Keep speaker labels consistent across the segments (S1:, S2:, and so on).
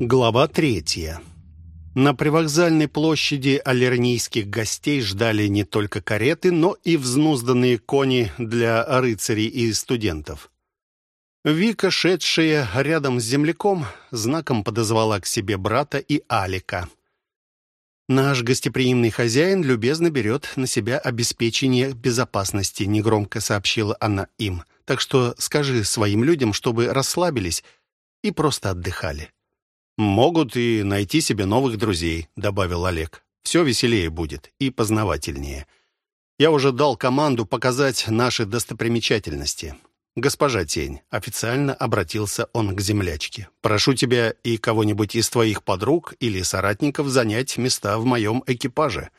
S1: Глава третья. На привокзальной площади аллернийских гостей ждали не только кареты, но и взнузданные кони для рыцарей и студентов. Вика, шедшая рядом с земляком, знаком подозвала к себе брата и Алика. «Наш гостеприимный хозяин любезно берет на себя обеспечение безопасности», негромко сообщила она им. «Так что скажи своим людям, чтобы расслабились и просто отдыхали». «Могут и найти себе новых друзей», — добавил Олег. «Все веселее будет и познавательнее. Я уже дал команду показать наши достопримечательности. «Госпожа Тень», — официально обратился он к землячке, «прошу тебя и кого-нибудь из твоих подруг или соратников занять места в моем экипаже».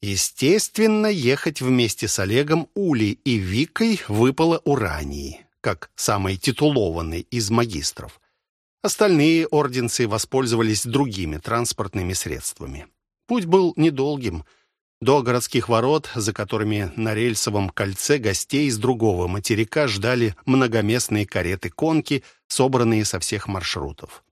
S1: Естественно, ехать вместе с Олегом, Улей и Викой выпало Урании, как самой титулованной из магистров. Остальные орденцы воспользовались другими транспортными средствами. Путь был недолгим. До городских ворот, за которыми на рельсовом кольце гостей из другого материка ждали многоместные кареты-конки, собранные со всех маршрутов.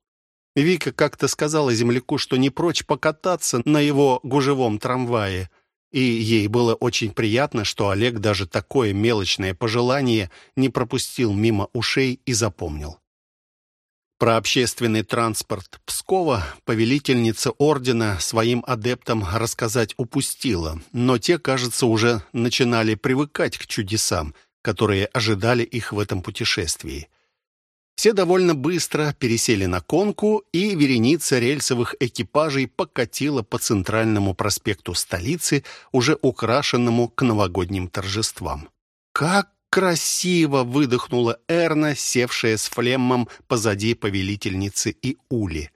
S1: Вика как-то сказала земляку, что не прочь покататься на его гужевом трамвае, и ей было очень приятно, что Олег даже такое мелочное пожелание не пропустил мимо ушей и запомнил. Про общественный транспорт Пскова повелительница ордена своим адептам рассказать упустила, но те, кажется, уже начинали привыкать к чудесам, которые ожидали их в этом путешествии. Все довольно быстро пересели на конку, и вереница рельсовых экипажей покатила по центральному проспекту столицы, уже украшенному к новогодним торжествам. «Как красиво!» — выдохнула Эрна, севшая с флеммом позади повелительницы и Ули.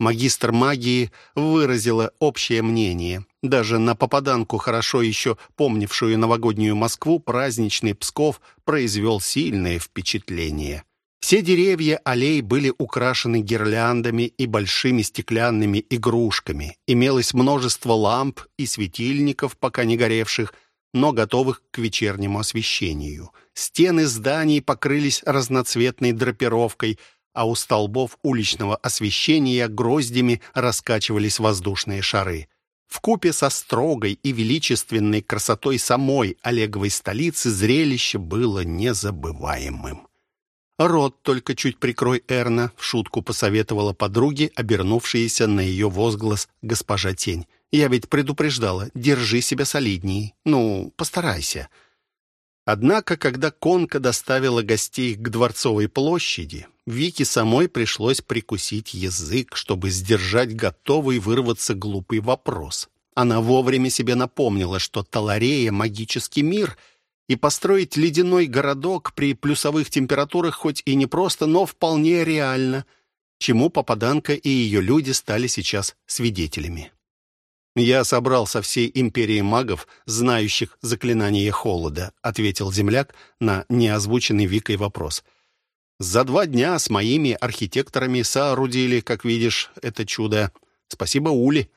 S1: Магистр магии выразила общее мнение. Даже на попаданку, хорошо еще помнившую новогоднюю Москву, праздничный Псков произвел сильное впечатление. Все деревья аллей были украшены гирляндами и большими стеклянными игрушками. Имелось множество ламп и светильников, пока не горевших, но готовых к вечернему освещению. Стены зданий покрылись разноцветной драпировкой, а у столбов уличного освещения гроздями раскачивались воздушные шары. В купе со строгой и величественной красотой самой Олеговой столицы зрелище было незабываемым. «Рот только чуть прикрой, Эрна», — в шутку посоветовала подруге, обернувшаяся на ее возглас госпожа Тень. Я ведь предупреждала, держи себя солидней. Ну, постарайся. Однако, когда конка доставила гостей к Дворцовой площади, Вике самой пришлось прикусить язык, чтобы сдержать готовый вырваться глупый вопрос. Она вовремя себе напомнила, что Таларея — магический мир, и построить ледяной городок при плюсовых температурах хоть и не просто, но вполне реально, чему попаданка и ее люди стали сейчас свидетелями. «Я собрал со всей империи магов, знающих заклинание холода», ответил земляк на неозвученный Викой вопрос. «За два дня с моими архитекторами соорудили, как видишь, это чудо. Спасибо Ули».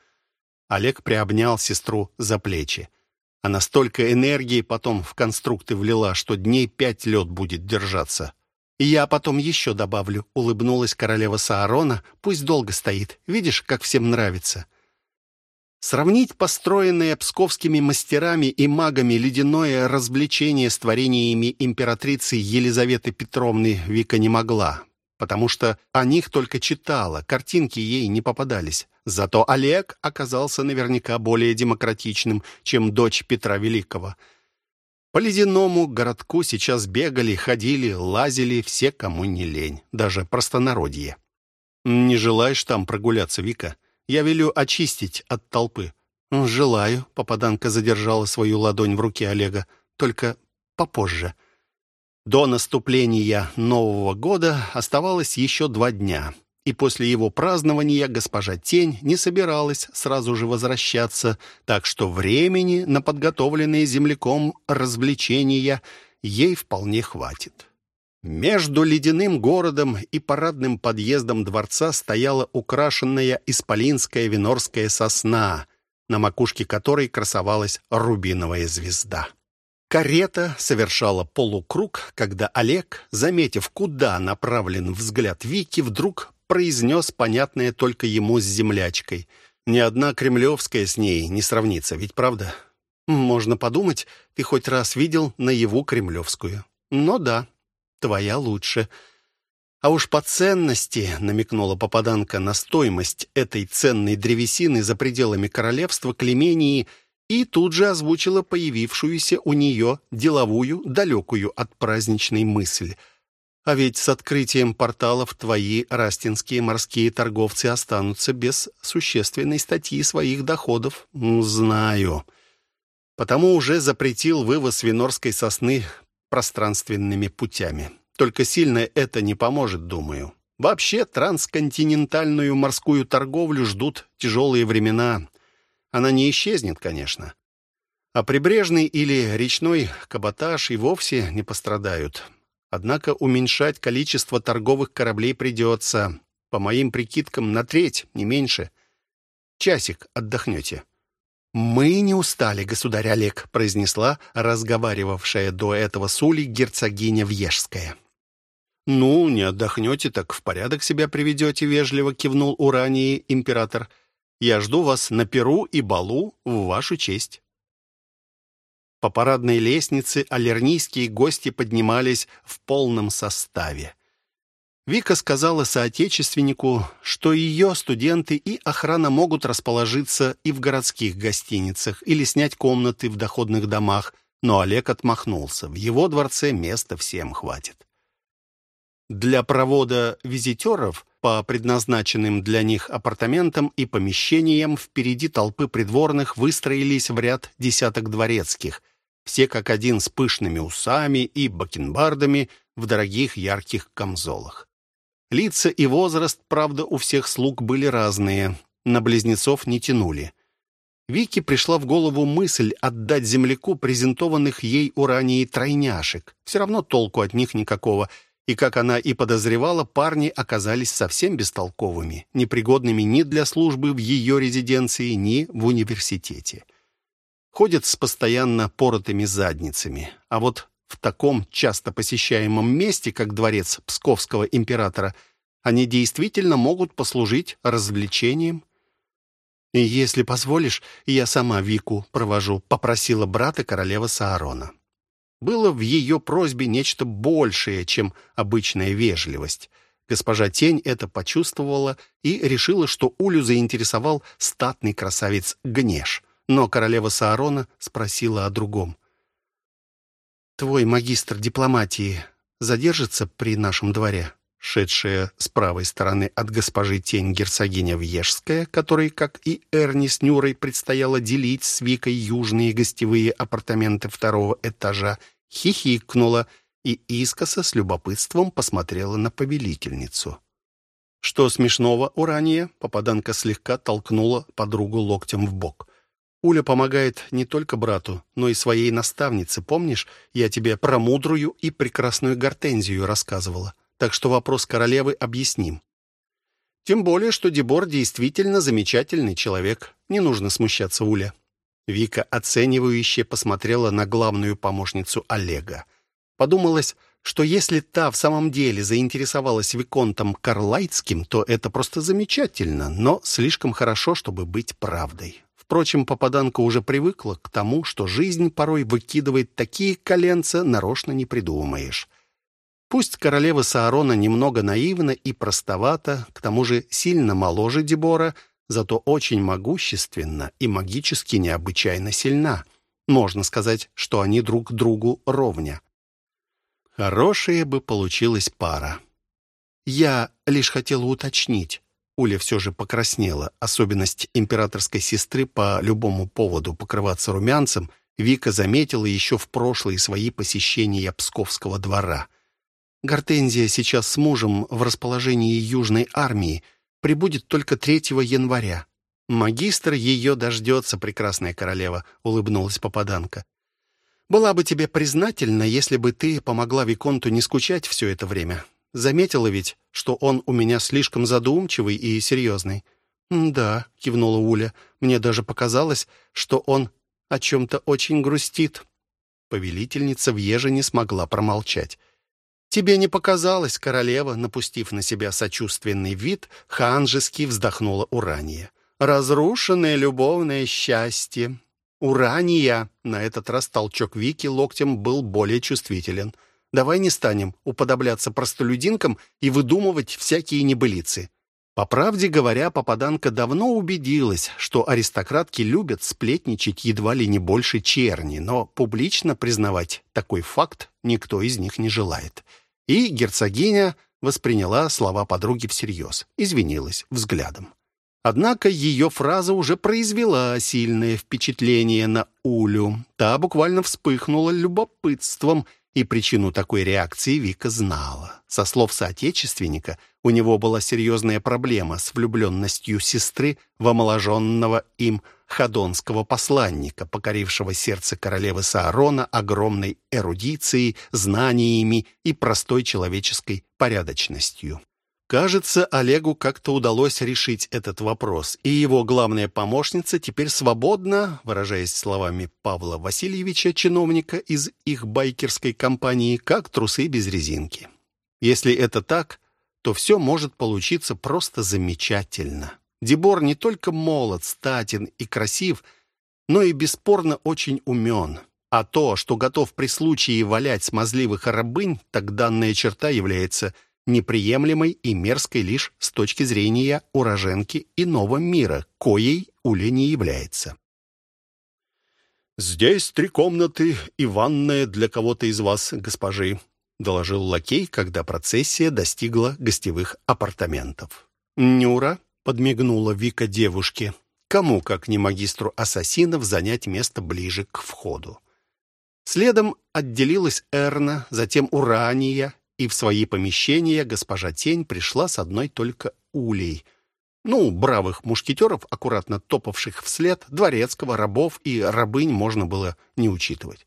S1: Олег приобнял сестру за плечи. Она столько энергии потом в конструкты влила, что дней пять лед будет держаться. «Я потом еще добавлю», — улыбнулась королева Саарона. «Пусть долго стоит. Видишь, как всем нравится». Сравнить построенное псковскими мастерами и магами ледяное развлечение с творениями императрицы Елизаветы Петровны Вика не могла, потому что о них только читала, картинки ей не попадались. Зато Олег оказался наверняка более демократичным, чем дочь Петра Великого. По ледяному городку сейчас бегали, ходили, лазили все, кому не лень, даже простонародье. «Не желаешь там прогуляться, Вика?» Я велю очистить от толпы». «Желаю», — попаданка задержала свою ладонь в руке Олега, «только попозже». До наступления Нового года оставалось еще два дня, и после его празднования госпожа Тень не собиралась сразу же возвращаться, так что времени на подготовленные земляком развлечения ей вполне хватит. Между ледяным городом и парадным подъездом дворца стояла украшенная исполинская винорская сосна, на макушке которой красовалась рубиновая звезда. Карета совершала полукруг, когда Олег, заметив, куда направлен взгляд Вики, вдруг произнес понятное только ему с землячкой. Ни одна кремлевская с ней не сравнится, ведь правда? Можно подумать, ты хоть раз видел наяву кремлевскую. Но да, твоя лучше. А уж по ценности, намекнула попаданка на стоимость этой ценной древесины за пределами королевства Клемении и тут же озвучила появившуюся у нее деловую, далекую от праздничной мысль. А ведь с открытием порталов твои растинские морские торговцы останутся без существенной статьи своих доходов. Знаю. Потому уже запретил вывоз винорской сосны пространственными путями. Только сильно это не поможет, думаю. Вообще, трансконтинентальную морскую торговлю ждут тяжелые времена. Она не исчезнет, конечно. А прибрежный или речной каботаж и вовсе не пострадают. Однако уменьшать количество торговых кораблей придется, по моим прикидкам, на треть, не меньше. Часик отдохнете. «Мы не устали, государь Олег», — произнесла разговаривавшая до этого с Улей герцогиня Вьежская. «Ну, не отдохнете, так в порядок себя приведете», — вежливо кивнул Урании император. «Я жду вас на Перу и Балу в вашу честь». По парадной лестнице алернийские гости поднимались в полном составе. Вика сказала соотечественнику, что ее студенты и охрана могут расположиться и в городских гостиницах или снять комнаты в доходных домах, но Олег отмахнулся. В его дворце места всем хватит. Для провода визитеров по предназначенным для них апартаментам и помещениям впереди толпы придворных выстроились в ряд десяток дворецких, все как один с пышными усами и бакенбардами в дорогих ярких камзолах. Лица и возраст, правда, у всех слуг были разные, на близнецов не тянули. Вике пришла в голову мысль отдать земляку презентованных ей у ранее тройняшек. Все равно толку от них никакого. И, как она и подозревала, парни оказались совсем бестолковыми, непригодными ни для службы в ее резиденции, ни в университете. Ходят с постоянно поротыми задницами. А вот в таком часто посещаемом месте, как дворец Псковского императора, они действительно могут послужить развлечением. «И если позволишь, я сама Вику провожу», — попросила брата королева Саарона. Было в ее просьбе нечто большее, чем обычная вежливость. Госпожа Тень это почувствовала и решила, что Улю заинтересовал статный красавец Гнеш. Но королева Саарона спросила о другом. Твой магистр дипломатии задержится при нашем дворе?» Шедшая с правой стороны от госпожи тень герцогиня Вьежская, которой, как и Эрни с Нюрой, предстояло делить с Викой южные гостевые апартаменты второго этажа, хихикнула и искоса с любопытством посмотрела на повелительницу. «Что смешного, Урания?» Попаданка слегка толкнула подругу локтем в бок. Уля помогает не только брату, но и своей наставнице. Помнишь, я тебе про мудрую и прекрасную гортензию рассказывала? Так что вопрос королевы объясним. Тем более, что Дебор действительно замечательный человек. Не нужно смущаться, Уля. Вика оценивающе посмотрела на главную помощницу Олега. Подумалось, что если та в самом деле заинтересовалась Виконтом Карлайтским, то это просто замечательно, но слишком хорошо, чтобы быть правдой. Впрочем, попаданка уже привыкла к тому, что жизнь порой выкидывает такие коленца, нарочно не придумаешь. Пусть королева Саарона немного наивна и простовата, к тому же сильно моложе Дебора, зато очень могущественна и магически необычайно сильна. Можно сказать, что они друг другу ровня. Хорошая бы получилась пара. Я лишь хотела уточнить. Уля все же покраснела. Особенность императорской сестры по любому поводу покрываться румянцем Вика заметила еще в прошлые свои посещения Псковского двора. Гортензия сейчас с мужем в расположении Южной армии прибудет только 3 января. «Магистр ее дождется, прекрасная королева», — улыбнулась попаданка. «Была бы тебе признательна, если бы ты помогла Виконту не скучать все это время. Заметила ведь, что он у меня слишком задумчивый и серьезный. «Да», — кивнула Уля, — «мне даже показалось, что он о чем-то очень грустит». Повелительница в еже не смогла промолчать. «Тебе не показалось, королева?» Напустив на себя сочувственный вид, ханжески вздохнула Урания. «Разрушенное любовное счастье. Урания!» На этот раз толчок Вики локтем был более чувствителен. «Давай не станем уподобляться простолюдинкам и выдумывать всякие небылицы. По правде говоря, попаданка давно убедилась, что аристократки любят сплетничать едва ли не больше черни, но публично признавать такой факт никто из них не желает. И герцогиня восприняла слова подруги всерьез, извинилась взглядом. Однако ее фраза уже произвела сильное впечатление на Улю. Та буквально вспыхнула любопытством – и причину такой реакции Вика знала. Со слов соотечественника, у него была серьезная проблема с влюбленностью сестры в омоложенного им ходонского посланника, покорившего сердце королевы Саарона огромной эрудицией, знаниями и простой человеческой порядочностью. Кажется, Олегу как-то удалось решить этот вопрос, и его главная помощница теперь свободна, выражаясь словами Павла Васильевича, чиновника из их байкерской компании, как трусы без резинки. Если это так, то все может получиться просто замечательно. Дебор не только молод, статен и красив, но и бесспорно очень умен. А то, что готов при случае валять смазливых рабынь, так данная черта является неприемлемой и мерзкой лишь с точки зрения уроженки иного мира, коей Уля не является. «Здесь три комнаты и ванная для кого-то из вас, госпожи», доложил лакей, когда процессия достигла гостевых апартаментов. «Нюра», — подмигнула Вика девушке, «кому, как не магистру ассасинов, занять место ближе к входу?» Следом отделилась Эрна, затем Урания и в свои помещения госпожа Тень пришла с одной только улей. Ну, бравых мушкетеров, аккуратно топавших вслед, дворецкого, рабов и рабынь можно было не учитывать.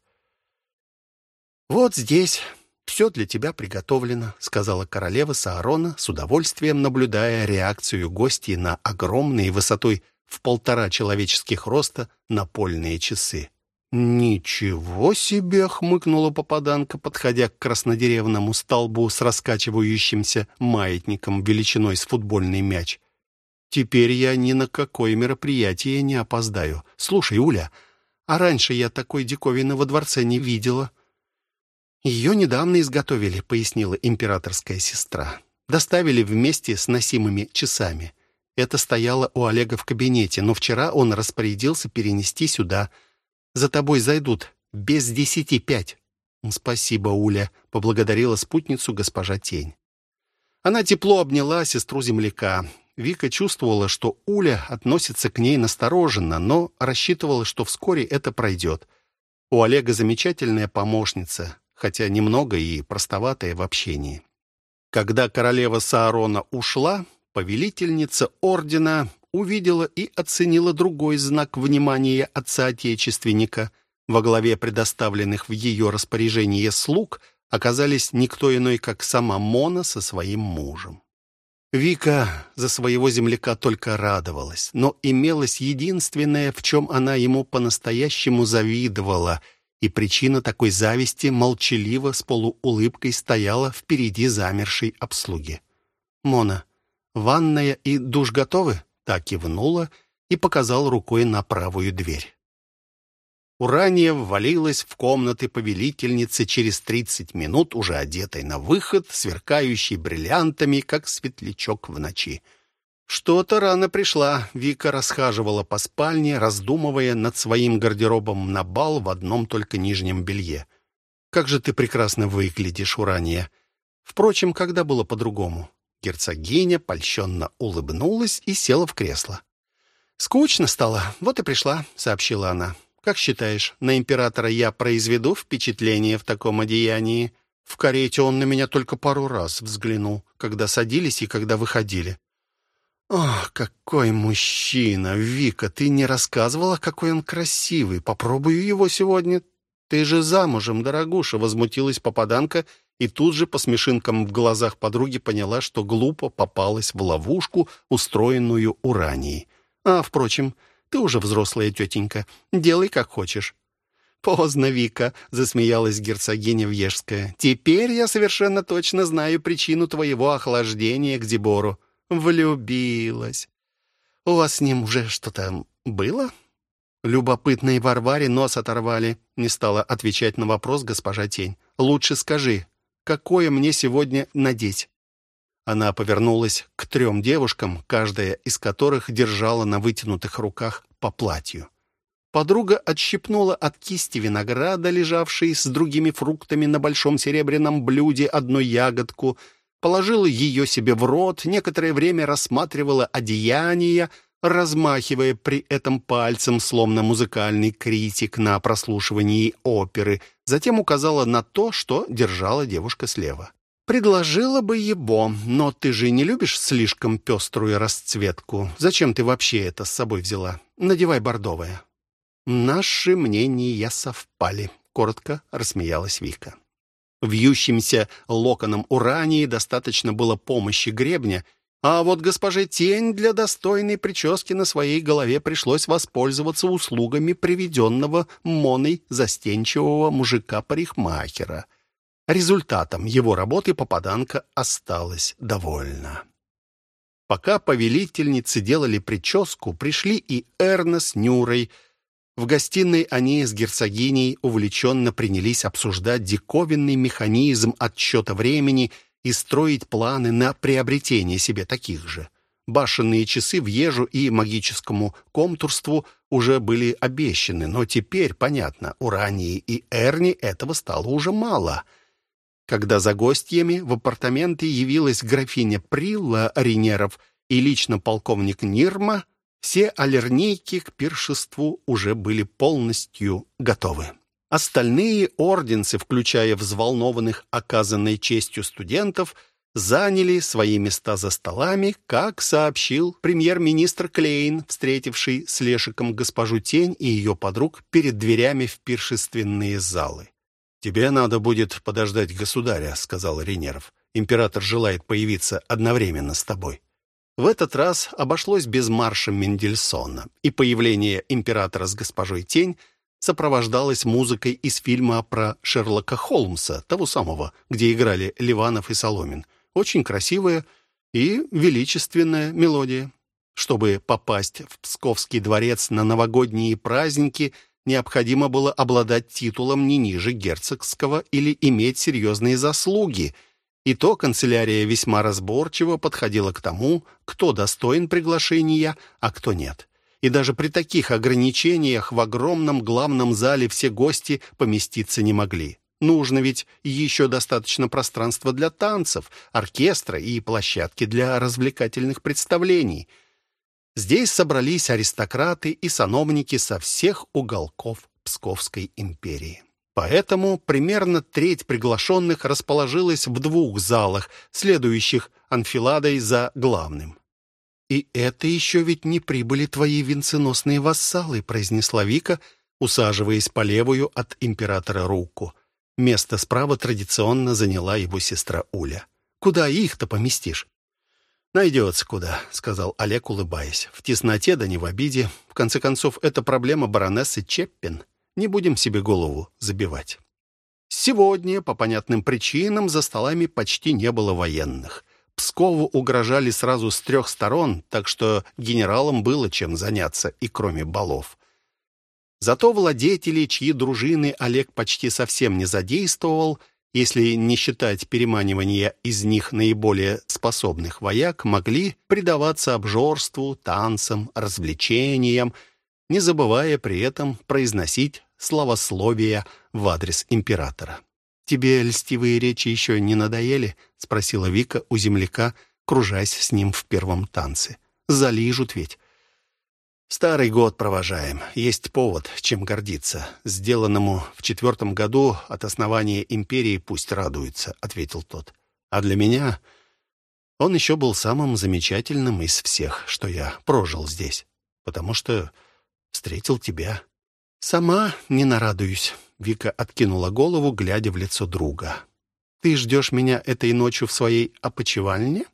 S1: «Вот здесь все для тебя приготовлено», — сказала королева Саарона, с удовольствием наблюдая реакцию гостей на огромные высотой в полтора человеческих роста напольные часы. «Ничего себе!» — хмыкнула попаданка, подходя к краснодеревному столбу с раскачивающимся маятником величиной с футбольный мяч. «Теперь я ни на какое мероприятие не опоздаю. Слушай, Уля, а раньше я такой диковины во дворце не видела». «Ее недавно изготовили», — пояснила императорская сестра. «Доставили вместе с носимыми часами. Это стояло у Олега в кабинете, но вчера он распорядился перенести сюда». За тобой зайдут. Без десяти пять». «Спасибо, Уля», — поблагодарила спутницу госпожа Тень. Она тепло обняла сестру земляка. Вика чувствовала, что Уля относится к ней настороженно, но рассчитывала, что вскоре это пройдет. У Олега замечательная помощница, хотя немного и простоватая в общении. Когда королева Саарона ушла, повелительница ордена увидела и оценила другой знак внимания отца-отечественника. Во главе предоставленных в ее распоряжение слуг оказались никто иной, как сама Мона со своим мужем. Вика за своего земляка только радовалась, но имелось единственное, в чем она ему по-настоящему завидовала, и причина такой зависти молчаливо с полуулыбкой стояла впереди замершей обслуги. «Мона, ванная и душ готовы?» Та кивнула и показал рукой на правую дверь. Урания ввалилась в комнаты повелительницы через тридцать минут, уже одетой на выход, сверкающей бриллиантами, как светлячок в ночи. Что-то рано пришла. Вика расхаживала по спальне, раздумывая над своим гардеробом на бал в одном только нижнем белье. «Как же ты прекрасно выглядишь, Урания!» Впрочем, когда было по-другому? Герцогиня польщенно улыбнулась и села в кресло. «Скучно стало, вот и пришла», — сообщила она. «Как считаешь, на императора я произведу впечатление в таком одеянии?» В карете он на меня только пару раз взглянул, когда садились и когда выходили. «Ох, какой мужчина! Вика, ты не рассказывала, какой он красивый. Попробую его сегодня. Ты же замужем, дорогуша!» — возмутилась попаданка и тут же по смешинкам в глазах подруги поняла, что глупо попалась в ловушку, устроенную уранией. «А, впрочем, ты уже взрослая тетенька, делай как хочешь». «Поздно, Вика», — засмеялась герцогиня Вьежская. «Теперь я совершенно точно знаю причину твоего охлаждения к Дебору. Влюбилась. У вас с ним уже что-то было?» Любопытной Варваре нос оторвали. Не стала отвечать на вопрос госпожа Тень. «Лучше скажи, какое мне сегодня надеть?» Она повернулась к трем девушкам, каждая из которых держала на вытянутых руках по платью. Подруга отщипнула от кисти винограда, лежавшей с другими фруктами на большом серебряном блюде, одну ягодку, положила ее себе в рот, некоторое время рассматривала одеяние, размахивая при этом пальцем, словно музыкальный критик на прослушивании оперы, затем указала на то, что держала девушка слева. «Предложила бы его, но ты же не любишь слишком пеструю расцветку. Зачем ты вообще это с собой взяла? Надевай бордовое». «Наши мнения совпали», — коротко рассмеялась Вика. Вьющимся локоном урании достаточно было помощи гребня, а вот госпоже Тень для достойной прически на своей голове пришлось воспользоваться услугами приведенного Моной застенчивого мужика-парикмахера. Результатом его работы попаданка осталась довольна. Пока повелительницы делали прическу, пришли и Эрна с Нюрой — в гостиной они с герцогиней увлеченно принялись обсуждать диковинный механизм отсчета времени и строить планы на приобретение себе таких же. Башенные часы в ежу и магическому комтурству уже были обещаны, но теперь, понятно, Урании и Эрни этого стало уже мало. Когда за гостьями в апартаменты явилась графиня Прилла Ринеров и лично полковник Нирма, все аллернейки к пиршеству уже были полностью готовы. Остальные орденцы, включая взволнованных оказанной честью студентов, заняли свои места за столами, как сообщил премьер-министр Клейн, встретивший с Лешиком госпожу Тень и ее подруг перед дверями в пиршественные залы. «Тебе надо будет подождать государя», — сказал Ренеров. «Император желает появиться одновременно с тобой». В этот раз обошлось без марша Мендельсона, и появление императора с госпожой Тень сопровождалось музыкой из фильма про Шерлока Холмса, того самого, где играли Ливанов и Соломин. Очень красивая и величественная мелодия. Чтобы попасть в Псковский дворец на новогодние праздники, необходимо было обладать титулом не ниже герцогского или иметь серьезные заслуги – и то канцелярия весьма разборчиво подходила к тому, кто достоин приглашения, а кто нет. И даже при таких ограничениях в огромном главном зале все гости поместиться не могли. Нужно ведь еще достаточно пространства для танцев, оркестра и площадки для развлекательных представлений. Здесь собрались аристократы и сановники со всех уголков Псковской империи. Поэтому примерно треть приглашенных расположилась в двух залах, следующих анфиладой за главным. «И это еще ведь не прибыли твои венценосные вассалы», произнесла Вика, усаживаясь по левую от императора руку. Место справа традиционно заняла его сестра Уля. «Куда их-то поместишь?» «Найдется куда», — сказал Олег, улыбаясь. «В тесноте да не в обиде. В конце концов, это проблема баронессы Чеппин». Не будем себе голову забивать. Сегодня, по понятным причинам, за столами почти не было военных. Пскову угрожали сразу с трех сторон, так что генералам было чем заняться и кроме балов. Зато владетели, чьи дружины Олег почти совсем не задействовал, если не считать переманивания из них наиболее способных вояк, могли предаваться обжорству, танцам, развлечениям, не забывая при этом произносить славословия в адрес императора. «Тебе льстивые речи еще не надоели?» — спросила Вика у земляка, кружась с ним в первом танце. «Залижут ведь». «Старый год провожаем. Есть повод, чем гордиться. Сделанному в четвертом году от основания империи пусть радуется», — ответил тот. «А для меня он еще был самым замечательным из всех, что я прожил здесь, потому что встретил тебя». «Сама не нарадуюсь», — Вика откинула голову, глядя в лицо друга. «Ты ждешь меня этой ночью в своей опочивальне?»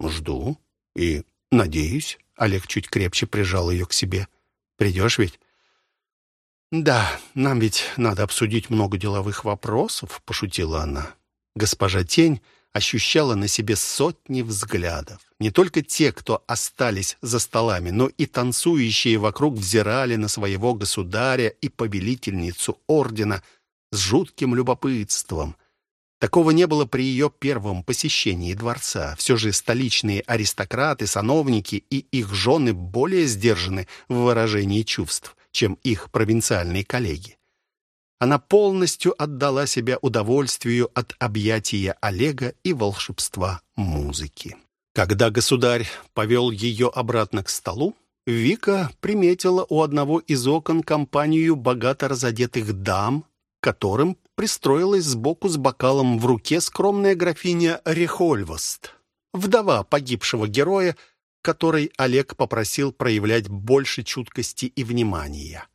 S1: «Жду. И надеюсь». Олег чуть крепче прижал ее к себе. «Придешь ведь?» «Да, нам ведь надо обсудить много деловых вопросов», — пошутила она. Госпожа Тень ощущала на себе сотни взглядов. Не только те, кто остались за столами, но и танцующие вокруг взирали на своего государя и повелительницу ордена с жутким любопытством. Такого не было при ее первом посещении дворца. Все же столичные аристократы, сановники и их жены более сдержаны в выражении чувств чем их провинциальные коллеги. Она полностью отдала себя удовольствию от объятия Олега и волшебства музыки. Когда государь повел ее обратно к столу, Вика приметила у одного из окон компанию богато разодетых дам, которым пристроилась сбоку с бокалом в руке скромная графиня Рехольвост, вдова погибшего героя, которой Олег попросил проявлять больше чуткости и внимания.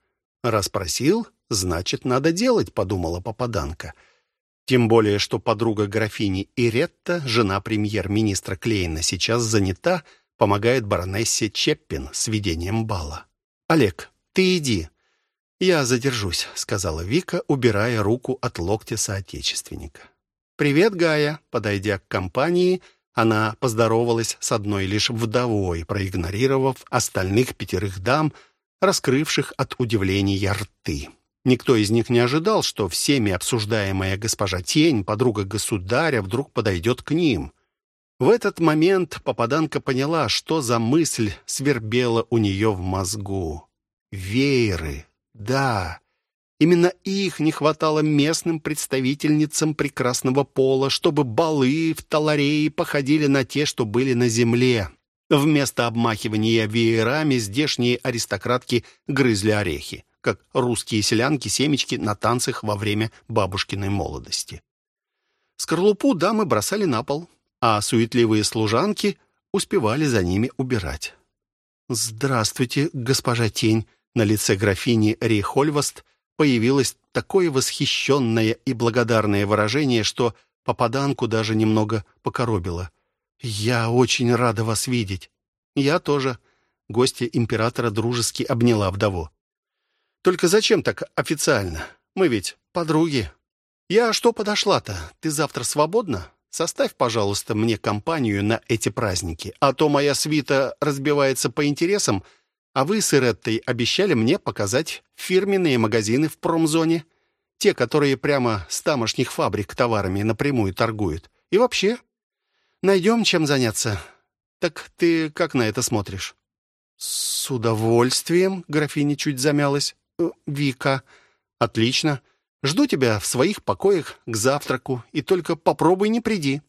S1: «Раз просил, значит, надо делать», — подумала попаданка. Тем более, что подруга графини Иретта, жена премьер-министра Клейна, сейчас занята, помогает баронессе Чеппин с ведением бала. «Олег, ты иди». «Я задержусь», — сказала Вика, убирая руку от локтя соотечественника. «Привет, Гая», — подойдя к компании, — она поздоровалась с одной лишь вдовой, проигнорировав остальных пятерых дам, раскрывших от удивления рты. Никто из них не ожидал, что всеми обсуждаемая госпожа Тень, подруга государя, вдруг подойдет к ним. В этот момент попаданка поняла, что за мысль свербела у нее в мозгу. Вееры, да, Именно их не хватало местным представительницам прекрасного пола, чтобы балы в Таларее походили на те, что были на земле. Вместо обмахивания веерами здешние аристократки грызли орехи, как русские селянки семечки на танцах во время бабушкиной молодости. Скорлупу дамы бросали на пол, а суетливые служанки успевали за ними убирать. «Здравствуйте, госпожа Тень!» На лице графини Рейхольваст появилось такое восхищенное и благодарное выражение, что попаданку даже немного покоробило. «Я очень рада вас видеть». «Я тоже». Гостья императора дружески обняла вдову. «Только зачем так официально? Мы ведь подруги». «Я что подошла-то? Ты завтра свободна? Составь, пожалуйста, мне компанию на эти праздники, а то моя свита разбивается по интересам, а вы с Иреттой обещали мне показать фирменные магазины в промзоне. Те, которые прямо с тамошних фабрик товарами напрямую торгуют. И вообще, найдем чем заняться. Так ты как на это смотришь?» «С удовольствием», — графиня чуть замялась. «Э, «Вика, отлично. Жду тебя в своих покоях к завтраку, и только попробуй не приди».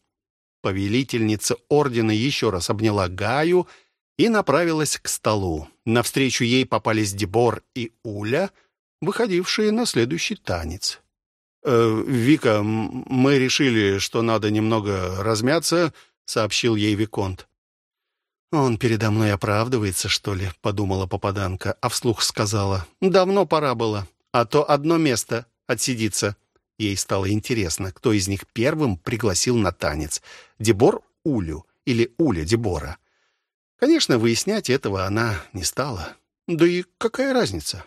S1: Повелительница ордена еще раз обняла Гаю и направилась к столу. Навстречу ей попались Дебор и Уля, выходившие на следующий танец. «Э, «Вика, мы решили, что надо немного размяться», — сообщил ей Виконт. «Он передо мной оправдывается, что ли?» — подумала попаданка, а вслух сказала. «Давно пора было, а то одно место отсидится». Ей стало интересно, кто из них первым пригласил на танец. Дебор Улю или Уля Дебора. Конечно, выяснять этого она не стала. Да и какая разница?